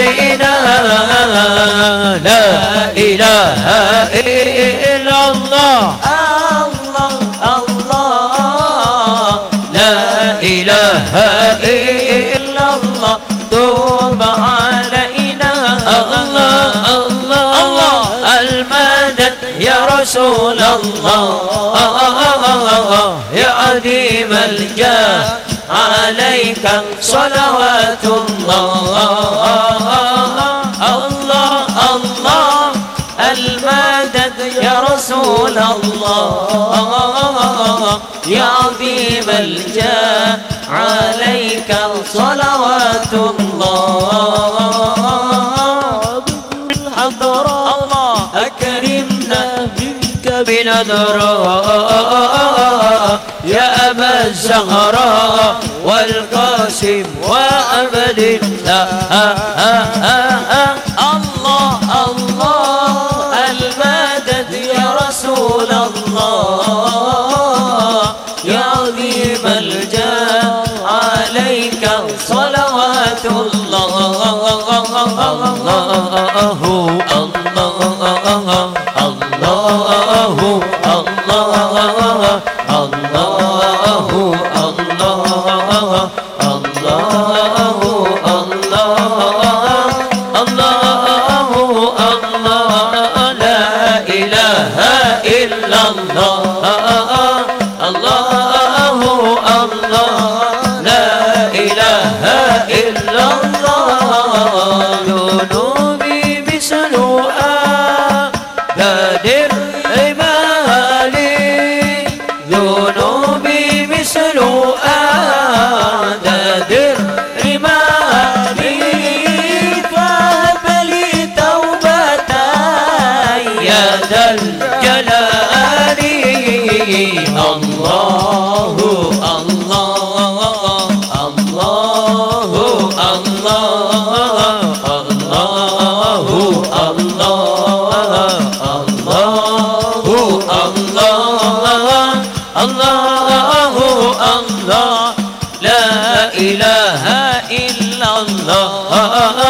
محسنا لا إله إلا الله. الله الله لا إله إلا الله. علينا. الله الله يا رسول الله. يا عديم الجاه عليك صلوات الله. يا عظيم الجاه عليك صلوات الله الله أكرمنا منك بنذراء يا أبا الزهراء. والقاسم الله الله الله المدد يا رسول الله إله إلا الله. ذا الجلال الله الله الله الله الله لا إله إلا الله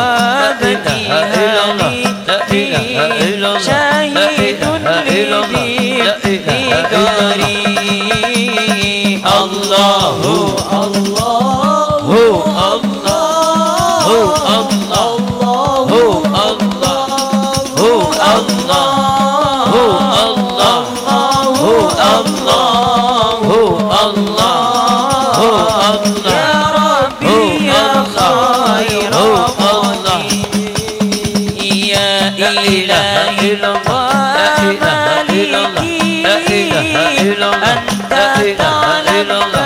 الله. الله. الله. يا ربي يا خير يا إلهي ومالكي أنت